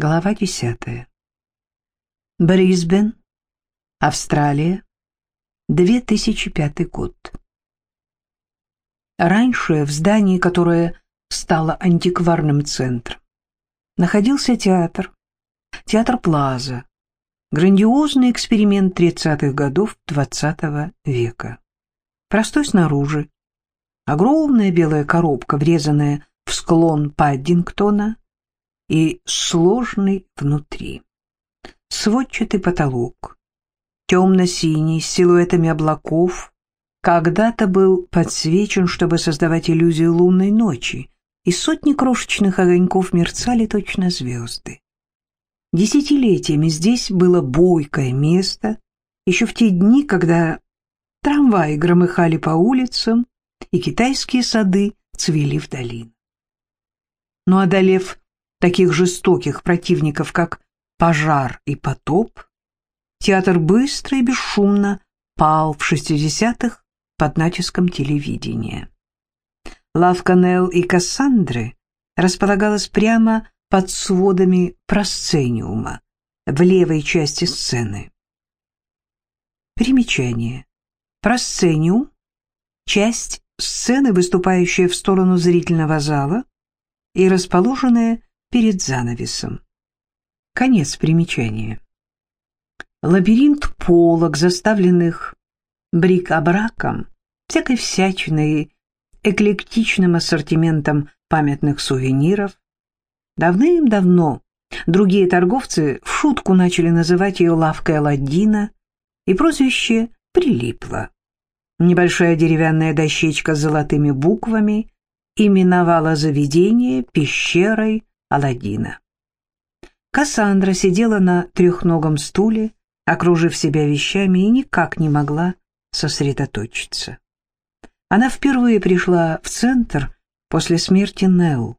Глава десятая. Брисбен, Австралия, 2005 год. Раньше в здании, которое стало антикварным центром, находился театр, театр Плаза, грандиозный эксперимент 30-х годов XX -го века. Простой снаружи, огромная белая коробка, врезанная в склон Паддингтона, и сложный внутри. Сводчатый потолок, темно-синий, с силуэтами облаков, когда-то был подсвечен, чтобы создавать иллюзию лунной ночи, и сотни крошечных огоньков мерцали точно звезды. Десятилетиями здесь было бойкое место, еще в те дни, когда трамваи громыхали по улицам и китайские сады цвели в долинах. Но одолев таких жестоких противников, как пожар и потоп, театр быстро и бесшумно пал в 60-х под натиском телевидения. Лавка Нелл и Кассандры располагалась прямо под сводами просцениума в левой части сцены. Примечание. Просцениум — часть сцены, выступающая в сторону зрительного зала и расположенная перед занавесом. Конец примечания. Лабиринт полок, заставленных брик-абраком, всякой всячиной, эклектичным ассортиментом памятных сувениров. Давным-давно другие торговцы в шутку начали называть ее лавкой Аладдина, и прозвище прилипло. Небольшая деревянная дощечка с золотыми буквами именовала заведение пещерой Аладдина. Кассандра сидела на трехногом стуле, окружив себя вещами, и никак не могла сосредоточиться. Она впервые пришла в центр после смерти Нелл,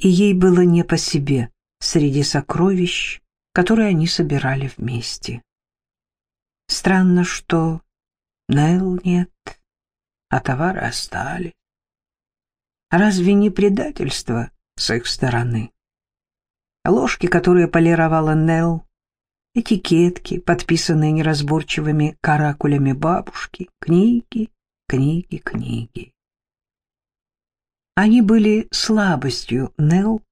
и ей было не по себе среди сокровищ, которые они собирали вместе. Странно, что Нелл нет, а товары остались. Разве не предательство с их стороны. Ложки, которые полировала Нелл, этикетки, подписанные неразборчивыми каракулями бабушки, книги, книги, книги. Они были слабостью Нелл,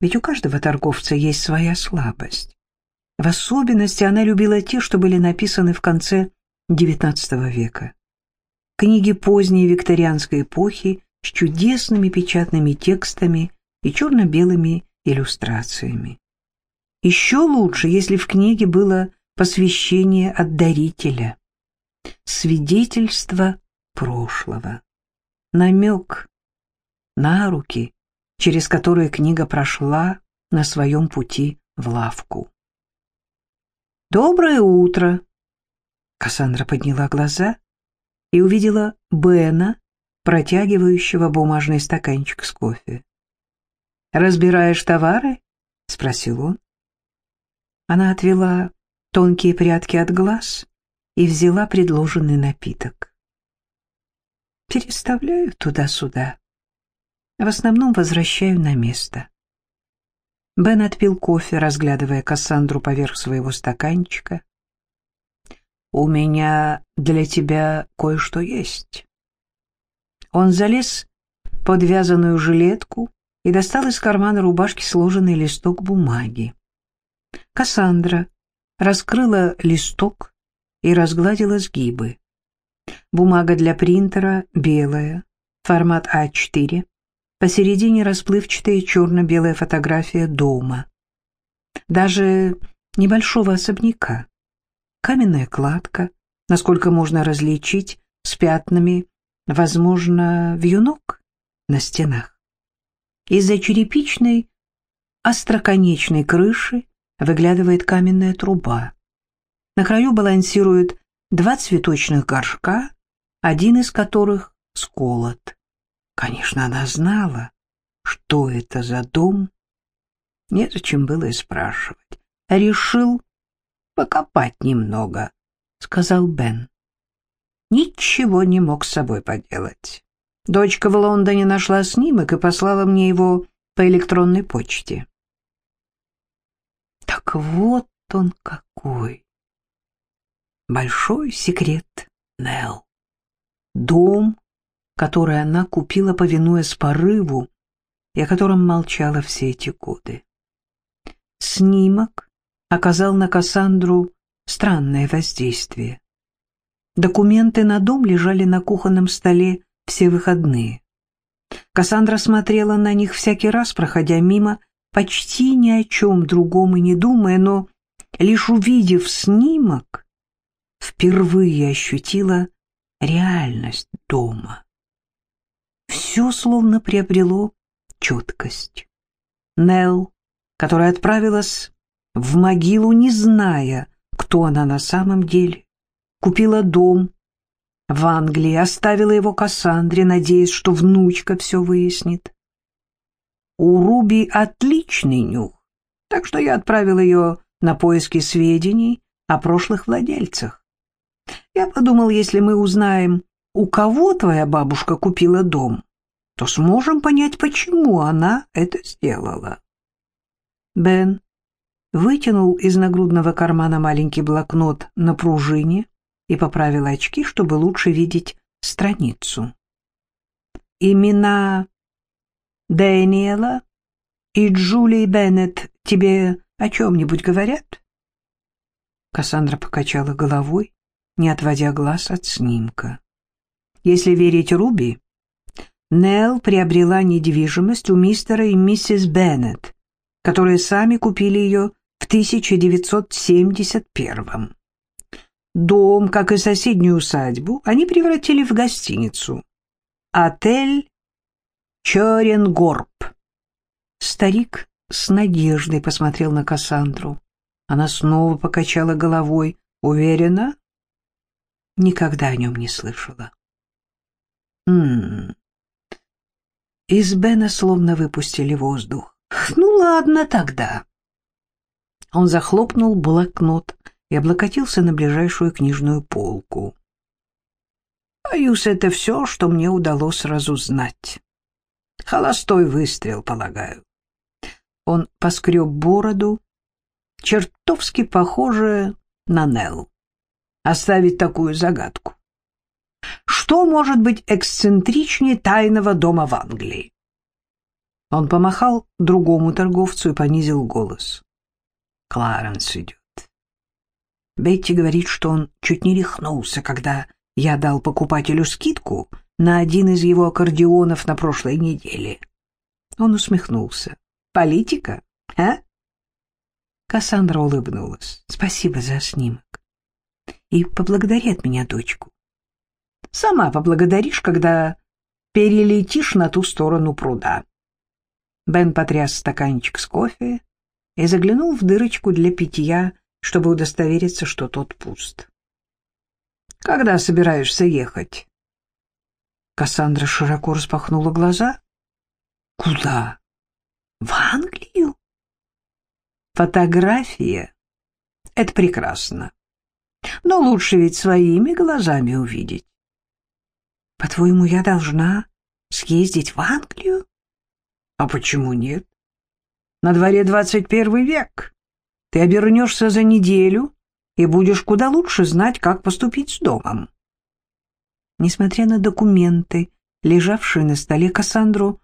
ведь у каждого торговца есть своя слабость. В особенности она любила те, что были написаны в конце XIX века. Книги поздней викторианской эпохи с чудесными печатными текстами и черно-белыми иллюстрациями. Еще лучше, если в книге было посвящение от дарителя, свидетельство прошлого, намек на руки, через которые книга прошла на своем пути в лавку. «Доброе утро!» Кассандра подняла глаза и увидела Бена, протягивающего бумажный стаканчик с кофе. «Разбираешь товары?» — спросил он. Она отвела тонкие прядки от глаз и взяла предложенный напиток. Переставляю туда-сюда. В основном возвращаю на место. Бен отпил кофе, разглядывая Кассандру поверх своего стаканчика. «У меня для тебя кое-что есть». Он залез под вязаную жилетку, и достал из кармана рубашки сложенный листок бумаги. Кассандра раскрыла листок и разгладила сгибы. Бумага для принтера белая, формат А4, посередине расплывчатая черно-белая фотография дома. Даже небольшого особняка. Каменная кладка, насколько можно различить, с пятнами, возможно, вьюнок на стенах. Из-за черепичной остроконечной крыши выглядывает каменная труба. На краю балансируют два цветочных горшка, один из которых сколот. Конечно, она знала, что это за дом. Незачем было и спрашивать. Решил покопать немного, — сказал Бен. Ничего не мог с собой поделать. Дочка в Лондоне нашла снимок и послала мне его по электронной почте. Так вот он какой. Большой секрет Нелл. Дом, который она купила, повинуясь порыву, и о котором молчала все эти годы. Снимок оказал на Кассандру странное воздействие. Документы на дом лежали на кухонном столе все выходные. Кассандра смотрела на них всякий раз, проходя мимо, почти ни о чем другом и не думая, но, лишь увидев снимок, впервые ощутила реальность дома. Все словно приобрело четкость. Нелл, которая отправилась в могилу, не зная, кто она на самом деле, купила дом в Англии, оставила его Кассандре, надеясь, что внучка все выяснит. У Руби отличный нюх, так что я отправил ее на поиски сведений о прошлых владельцах. Я подумал, если мы узнаем, у кого твоя бабушка купила дом, то сможем понять, почему она это сделала. Бен вытянул из нагрудного кармана маленький блокнот на пружине и поправил очки, чтобы лучше видеть страницу. Имена Дэниела и Джулии Беннет тебе о чем-нибудь говорят? Кассандра покачала головой, не отводя глаз от снимка. Если верить Руби, Нелл приобрела недвижимость у мистера и миссис Беннет, которые сами купили ее в 1971 Дом, как и соседнюю усадьбу, они превратили в гостиницу. Отель Чоренгорб. Старик с надеждой посмотрел на Кассандру. Она снова покачала головой. Уверена? Никогда о нем не слышала. М Из Бена словно выпустили воздух. Ну ладно тогда. Он захлопнул блокнот и облокотился на ближайшую книжную полку. Боюсь, это все, что мне удалось разузнать. Холостой выстрел, полагаю. Он поскреб бороду, чертовски похоже на Нелл. Оставить такую загадку. Что может быть эксцентричнее тайного дома в Англии? Он помахал другому торговцу и понизил голос. Кларенс идет. Бетти говорит, что он чуть не рехнулся, когда я дал покупателю скидку на один из его аккордеонов на прошлой неделе. Он усмехнулся. «Политика, а?» Кассандра улыбнулась. «Спасибо за снимок. И поблагодари от меня дочку. Сама поблагодаришь, когда перелетишь на ту сторону пруда». Бен потряс стаканчик с кофе и заглянул в дырочку для питья чтобы удостовериться, что тот пуст. «Когда собираешься ехать?» Кассандра широко распахнула глаза. «Куда? В Англию?» «Фотография — это прекрасно. Но лучше ведь своими глазами увидеть. По-твоему, я должна съездить в Англию? А почему нет? На дворе двадцать первый век. Ты обернешься за неделю и будешь куда лучше знать, как поступить с домом. Несмотря на документы, лежавшие на столе Кассандру,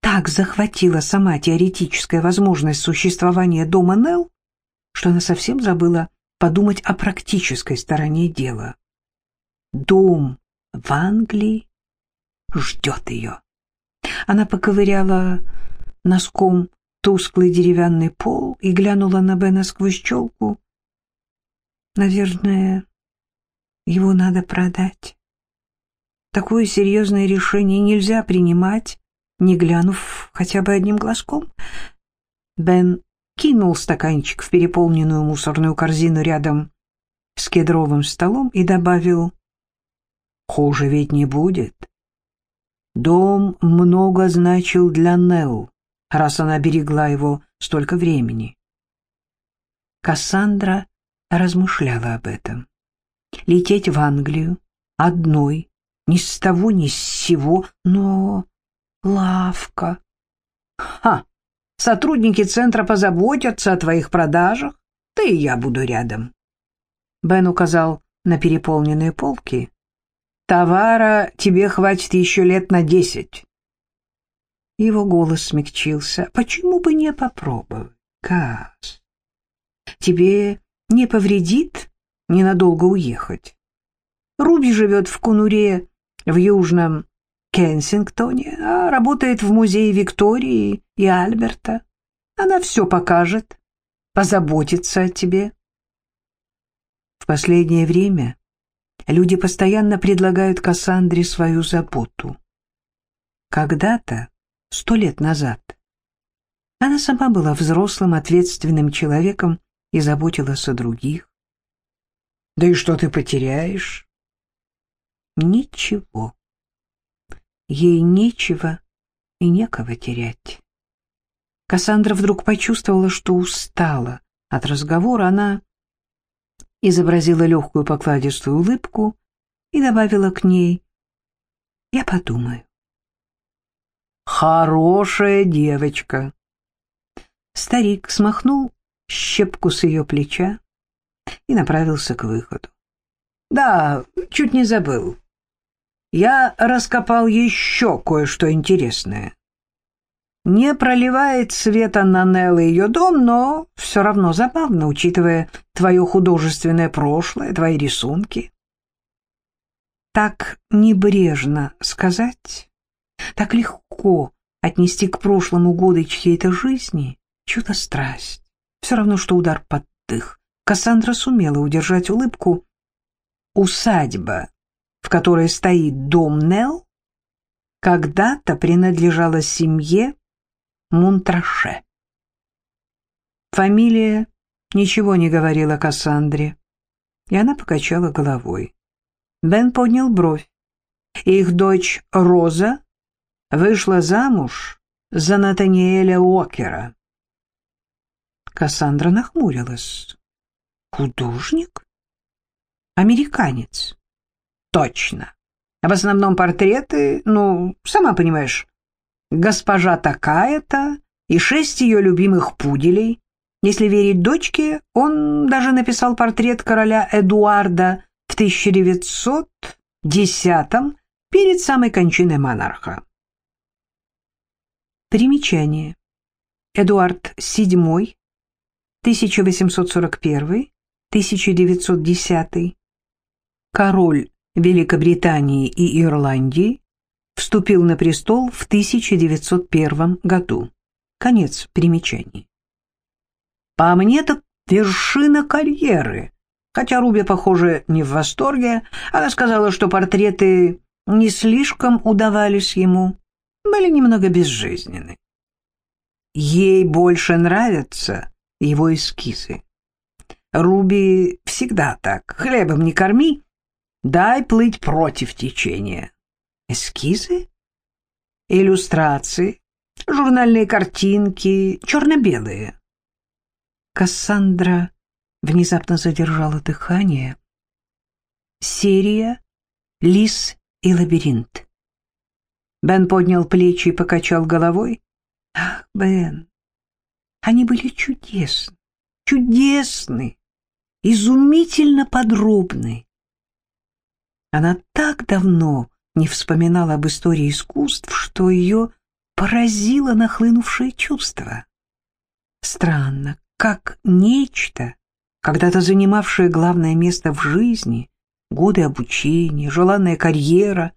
так захватила сама теоретическая возможность существования дома Нелл, что она совсем забыла подумать о практической стороне дела. Дом в Англии ждет ее. Она поковыряла носком тусклый деревянный пол и глянула на Бена сквозь челку. Наверное, его надо продать. Такое серьезное решение нельзя принимать, не глянув хотя бы одним глазком. Бен кинул стаканчик в переполненную мусорную корзину рядом с кедровым столом и добавил, «Хуже ведь не будет. Дом много значил для Нелл раз она берегла его столько времени. Кассандра размышляла об этом. Лететь в Англию одной, ни с того, ни с сего, но лавка. Ха! Сотрудники центра позаботятся о твоих продажах, ты и я буду рядом. Бен указал на переполненные полки. Товара тебе хватит еще лет на десять. Его голос смягчился. Почему бы не попробовать, Каз? Тебе не повредит ненадолго уехать. Руби живет в Кунуре в Южном Кенсингтоне, а работает в музее Виктории и Альберта. Она все покажет, позаботится о тебе. В последнее время люди постоянно предлагают Кассандре свою заботу. Когда-то, сто лет назад, она сама была взрослым, ответственным человеком и заботилась о других. Да и что ты потеряешь? Ничего. Ей нечего и некого терять. Кассандра вдруг почувствовала, что устала от разговора. Она изобразила легкую покладистую улыбку и добавила к ней «Я подумаю». «Хорошая девочка!» Старик смахнул щепку с ее плеча и направился к выходу. «Да, чуть не забыл. Я раскопал еще кое-что интересное. Не проливает света на Нелл ее дом, но все равно забавно, учитывая твое художественное прошлое, твои рисунки. Так небрежно сказать, так легко отнести к прошлому годы чьей-то жизни чудо-страсть. Все равно, что удар под дых. Кассандра сумела удержать улыбку. Усадьба, в которой стоит дом Нелл, когда-то принадлежала семье Мунтраше. Фамилия ничего не говорила Кассандре, и она покачала головой. Бен поднял бровь. Их дочь Роза вышла замуж за Натаниэля Уокера. Кассандра нахмурилась. Художник? Американец. Точно. В основном портреты, ну, сама понимаешь, госпожа такая-то и шесть ее любимых пуделей. Если верить дочке, он даже написал портрет короля Эдуарда в 1910-м перед самой кончиной монарха. Примечание. Эдуард VII, 1841-1910, король Великобритании и Ирландии, вступил на престол в 1901 году. Конец примечаний. По мне, это вершина карьеры. Хотя Руби, похоже, не в восторге. Она сказала, что портреты не слишком удавались ему, были немного безжизненны. Ей больше нравятся его эскизы. Руби всегда так. Хлебом не корми, дай плыть против течения. Эскизы? Иллюстрации, журнальные картинки, черно-белые. Кассандра внезапно задержала дыхание. Серия «Лис и лабиринт». Бен поднял плечи и покачал головой. Ах, Бен, они были чудесны, чудесны, изумительно подробны. Она так давно не вспоминала об истории искусств, что ее поразило нахлынувшее чувство. Странно, как нечто, когда-то занимавшее главное место в жизни, годы обучения, желанная карьера,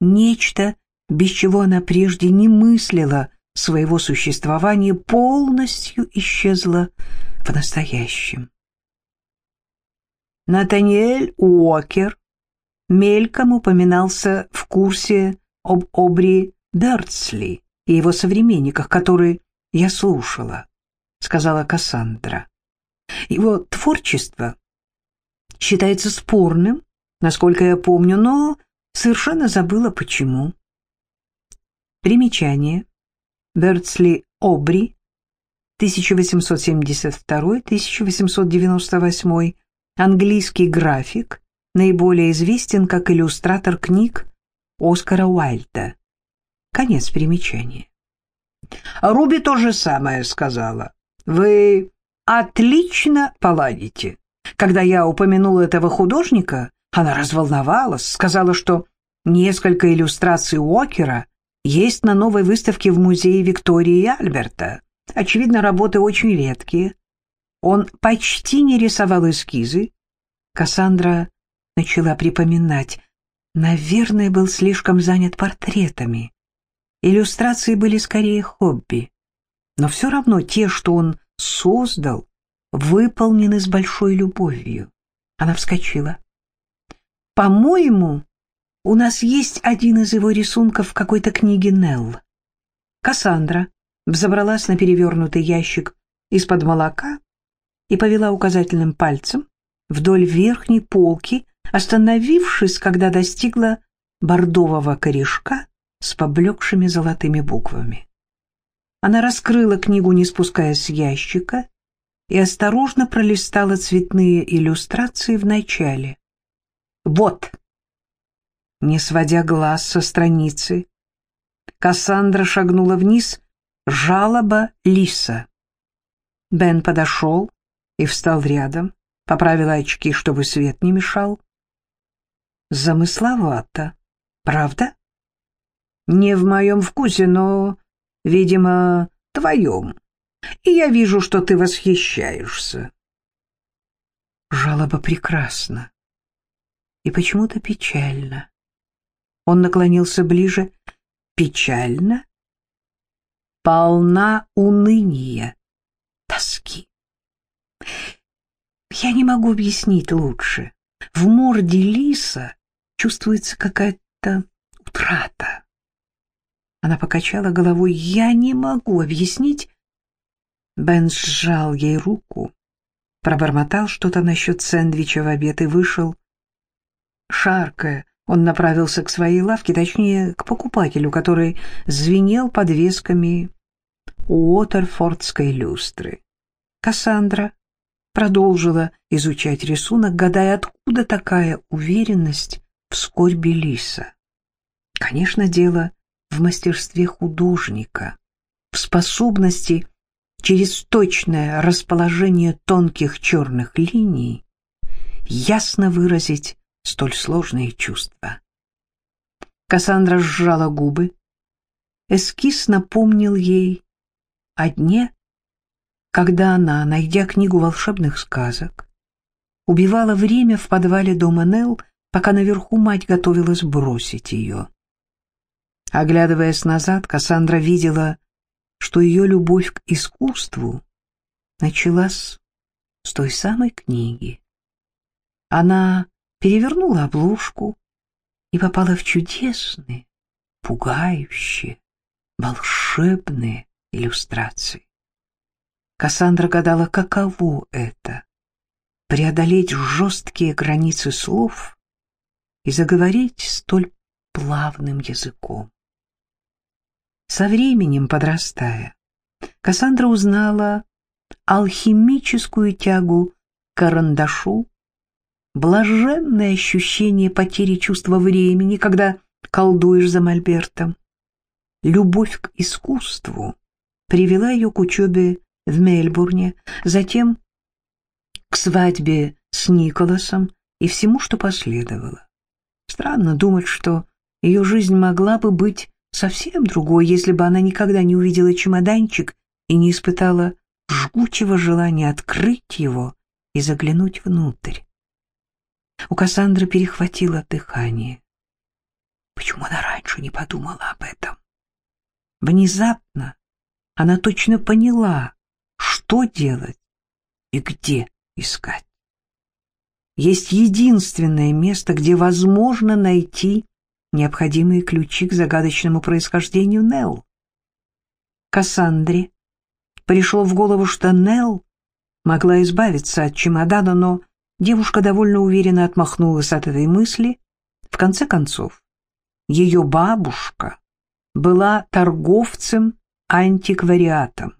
нечто, без чего она прежде не мыслила своего существования, полностью исчезло в настоящем. Натаниэль Уокер мельком упоминался в курсе об Обри Бёрдсли и его современниках, которые я слушала, сказала Кассандра. Его творчество считается спорным, насколько я помню, но совершенно забыла почему. Примечание. Бёрдсли Обри, 1872-1898, английский график, наиболее известен как иллюстратор книг Оскара Уайльда. Конец примечания. Руби то же самое сказала. Вы отлично поладите. Когда я упомянула этого художника, она разволновалась, сказала, что несколько иллюстраций Уокера есть на новой выставке в музее Виктории и Альберта. Очевидно, работы очень редкие. Он почти не рисовал эскизы. Кассандра начала припоминать. Наверное, был слишком занят портретами. Иллюстрации были скорее хобби. Но все равно те, что он создал, выполнены с большой любовью. Она вскочила. «По-моему, у нас есть один из его рисунков в какой-то книге Нелл». Кассандра взобралась на перевернутый ящик из-под молока и повела указательным пальцем вдоль верхней полки, остановившись, когда достигла бордового корешка с поблекшими золотыми буквами. Она раскрыла книгу, не спуская с ящика, и осторожно пролистала цветные иллюстрации в начале. «Вот!» Не сводя глаз со страницы, Кассандра шагнула вниз «Жалоба Лиса». Бен подошел и встал рядом, поправил очки, чтобы свет не мешал. Замысловато, правда? Не в моем вкусе, но, видимо, твоем. И я вижу, что ты восхищаешься. Жалоба прекрасна и почему-то печально. Он наклонился ближе. Печально? Полна уныния, тоски. Я не могу объяснить лучше. В морде лиса чувствуется какая-то утрата. Она покачала головой. Я не могу объяснить. Бен сжал ей руку, пробормотал что-то насчет сэндвича в обед и вышел. Шаркая, он направился к своей лавке, точнее, к покупателю, который звенел подвесками Уотерфордской люстры. Кассандра продолжила изучать рисунок, гадая, откуда такая уверенность в скорби лиса. Конечно, дело в мастерстве художника, в способности через точное расположение тонких черных линий ясно выразить столь сложные чувства. Кассандра сжала губы. Эскиз напомнил ей о дне, когда она, найдя книгу волшебных сказок, убивала время в подвале дома Нелл, пока наверху мать готовилась бросить ее. Оглядываясь назад, Кассандра видела, что ее любовь к искусству началась с той самой книги. Она перевернула обложку и попала в чудесные, пугающие, волшебные иллюстрации. Кассандра гадала, каково это — преодолеть жесткие границы слов и заговорить столь плавным языком. Со временем, подрастая, Кассандра узнала алхимическую тягу к карандашу блаженное ощущение потери чувства времени, когда колдуешь за мольбертом. Любовь к искусству привела ее к учебе в Мельбурне, затем к свадьбе с Николасом и всему, что последовало. Странно думать, что ее жизнь могла бы быть совсем другой, если бы она никогда не увидела чемоданчик и не испытала жгучего желания открыть его и заглянуть внутрь. У Кассандры перехватило дыхание. Почему она раньше не подумала об этом? Внезапно она точно поняла, что делать и где искать. Есть единственное место, где возможно найти необходимые ключи к загадочному происхождению Нелл. Кассандре пришло в голову, что Нелл могла избавиться от чемодана, но Девушка довольно уверенно отмахнулась от этой мысли. В конце концов, ее бабушка была торговцем антиквариатом,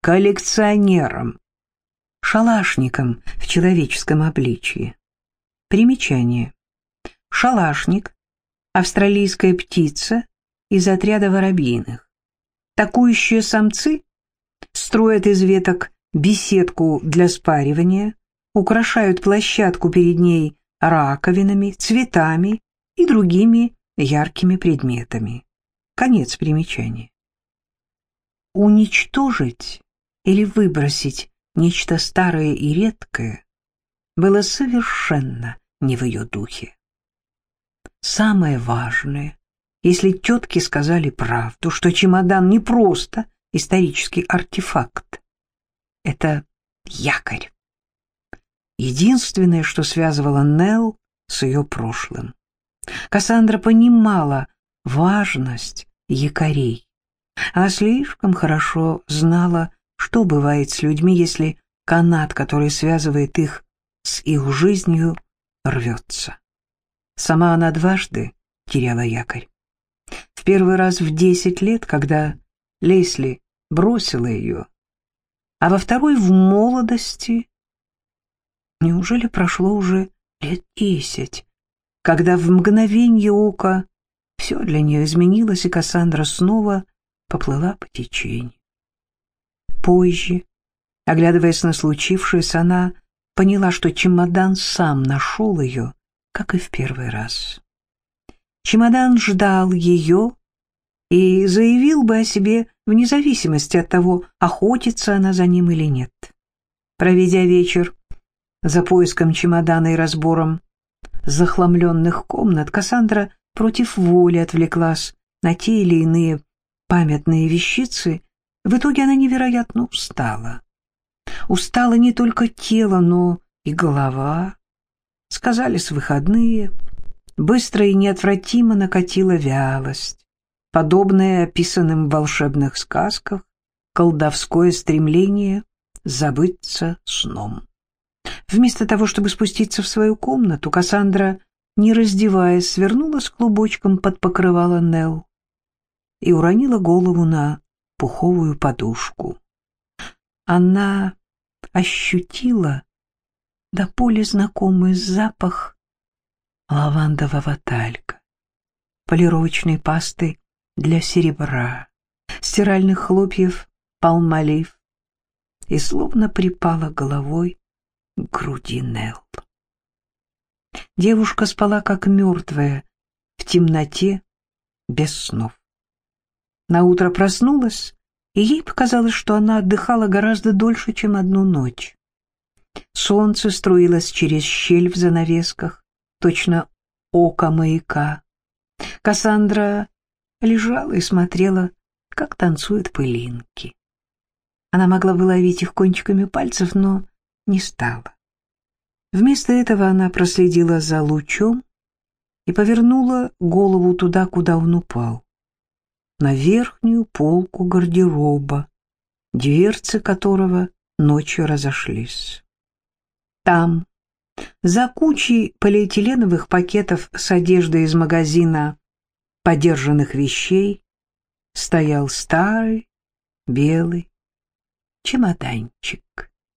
коллекционером, шалашником в человеческом обличии. Примечание. Шалашник – австралийская птица из отряда воробьиных. Атакующие самцы строят из веток беседку для спаривания, украшают площадку перед ней раковинами, цветами и другими яркими предметами. Конец примечания. Уничтожить или выбросить нечто старое и редкое было совершенно не в ее духе. Самое важное, если тетки сказали правду, что чемодан не просто исторический артефакт, это якорь. Единственное, что связывало Нелл с ее прошлым. Кассандра понимала важность якорей. Она слишком хорошо знала, что бывает с людьми, если канат, который связывает их с их жизнью, рвется. Сама она дважды теряла якорь. В первый раз в десять лет, когда Лесли бросила ее, а во второй в молодости. Неужели прошло уже лет десять, когда в мгновенье ока все для нее изменилось, и Кассандра снова поплыла по течению. Позже, оглядываясь на случившееся, она поняла, что чемодан сам нашел ее, как и в первый раз. Чемодан ждал ее и заявил бы о себе вне зависимости от того, охотится она за ним или нет. Проведя вечер за поиском чемодана и разбором захламленных комнат, Кассандра против воли отвлеклась на те или иные памятные вещицы. В итоге она невероятно устала. Устала не только тело, но и голова. Сказались выходные. Быстро и неотвратимо накатила вялость, подобная описанным в волшебных сказках колдовское стремление забыться сном. Вместо того, чтобы спуститься в свою комнату, Кассандра, не раздеваясь, свернулась клубочком под покрывало Нелл и уронила голову на пуховую подушку. Она ощутила до поля знакомый запах лавандового талька, полировочной пасты для серебра, стиральных хлопьев, палмолив, и словно припала головой груди Нелл. Девушка спала как мертвая, в темноте, без снов. Наутро проснулась, и ей показалось, что она отдыхала гораздо дольше, чем одну ночь. Солнце струилось через щель в занавесках, точно око маяка. Кассандра лежала и смотрела, как танцуют пылинки. Она могла бы ловить их кончиками пальцев, но не стала. Вместо этого она проследила за лучом и повернула голову туда, куда он упал, на верхнюю полку гардероба, дверцы которого ночью разошлись. Там, за кучей полиэтиленовых пакетов с одеждой из магазина подержанных вещей, стоял старый белый чемоданчик.